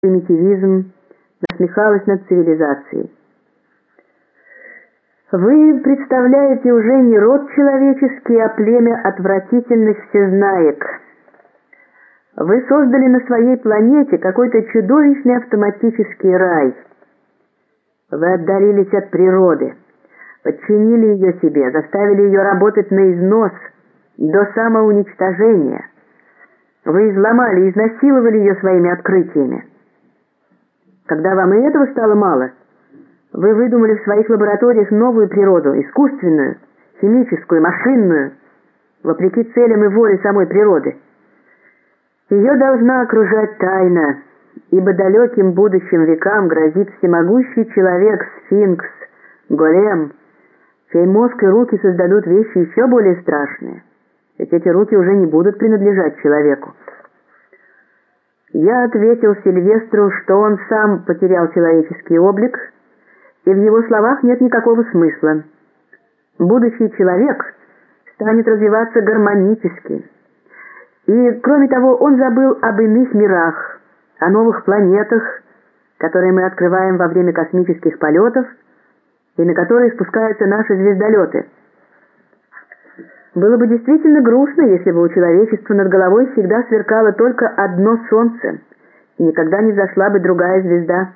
примитивизм, насмехалась над цивилизацией. Вы представляете уже не род человеческий, а племя отвратительных всезнаек. Вы создали на своей планете какой-то чудовищный автоматический рай. Вы отдалились от природы, подчинили ее себе, заставили ее работать на износ, до самоуничтожения. Вы изломали, изнасиловали ее своими открытиями. Когда вам и этого стало мало, вы выдумали в своих лабораториях новую природу, искусственную, химическую, машинную, вопреки целям и воле самой природы. Ее должна окружать тайна, ибо далеким будущим векам грозит всемогущий человек-сфинкс, голем, чей мозг и руки создадут вещи еще более страшные, ведь эти руки уже не будут принадлежать человеку. Я ответил Сильвестру, что он сам потерял человеческий облик, и в его словах нет никакого смысла. Будущий человек станет развиваться гармонически. И, кроме того, он забыл об иных мирах, о новых планетах, которые мы открываем во время космических полетов и на которые спускаются наши звездолеты – было бы действительно грустно, если бы у человечества над головой всегда сверкало только одно солнце, и никогда не взошла бы другая звезда.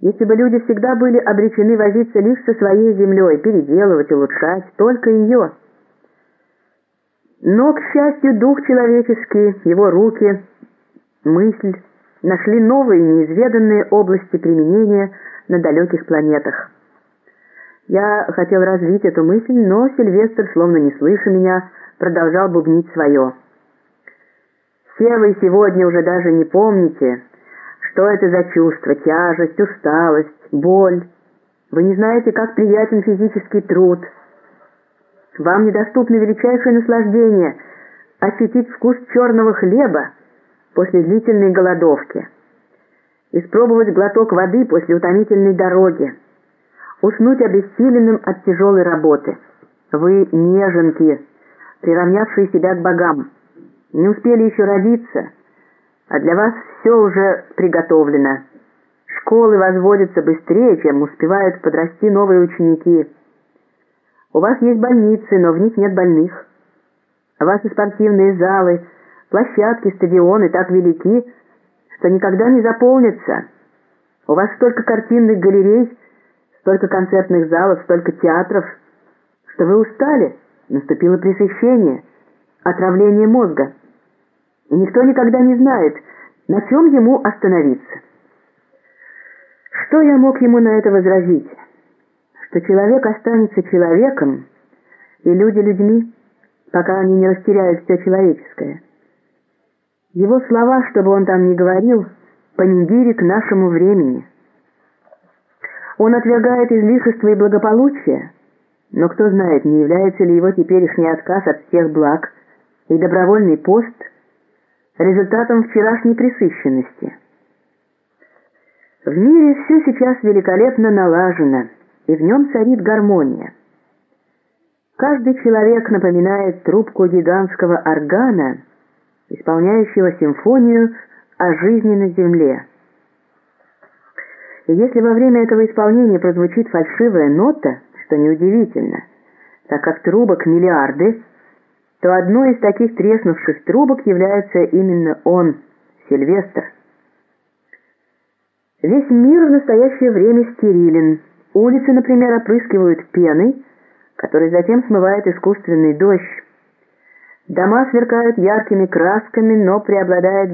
Если бы люди всегда были обречены возиться лишь со своей землей, переделывать, улучшать только ее. Но, к счастью, дух человеческий, его руки, мысль нашли новые неизведанные области применения на далеких планетах. Я хотел развить эту мысль, но Сильвестр, словно не слыша меня, продолжал бубнить свое. «Все вы сегодня уже даже не помните, что это за чувство, тяжесть, усталость, боль. Вы не знаете, как приятен физический труд. Вам недоступно величайшее наслаждение — ощутить вкус черного хлеба после длительной голодовки, испробовать глоток воды после утомительной дороги, уснуть обессиленным от тяжелой работы. Вы неженки, приравнявшие себя к богам, не успели еще родиться, а для вас все уже приготовлено. Школы возводятся быстрее, чем успевают подрасти новые ученики. У вас есть больницы, но в них нет больных. У вас и спортивные залы, площадки, стадионы так велики, что никогда не заполнятся. У вас столько картинных галерей, столько концертных залов, столько театров, что вы устали, наступило пресыщение, отравление мозга. И никто никогда не знает, на чем ему остановиться. Что я мог ему на это возразить? Что человек останется человеком, и люди людьми, пока они не растеряют все человеческое. Его слова, чтобы он там ни говорил, панигирик нашему времени — он отвергает излишество и благополучие, но кто знает, не является ли его теперешний отказ от всех благ и добровольный пост результатом вчерашней пресыщенности. В мире все сейчас великолепно налажено, и в нем царит гармония. Каждый человек напоминает трубку гигантского органа, исполняющего симфонию о жизни на земле. И если во время этого исполнения прозвучит фальшивая нота, что неудивительно, так как трубок миллиарды, то одной из таких треснувших трубок является именно он, Сильвестр. Весь мир в настоящее время стерилен. Улицы, например, опрыскивают пеной, который затем смывает искусственный дождь. Дома сверкают яркими красками, но преобладает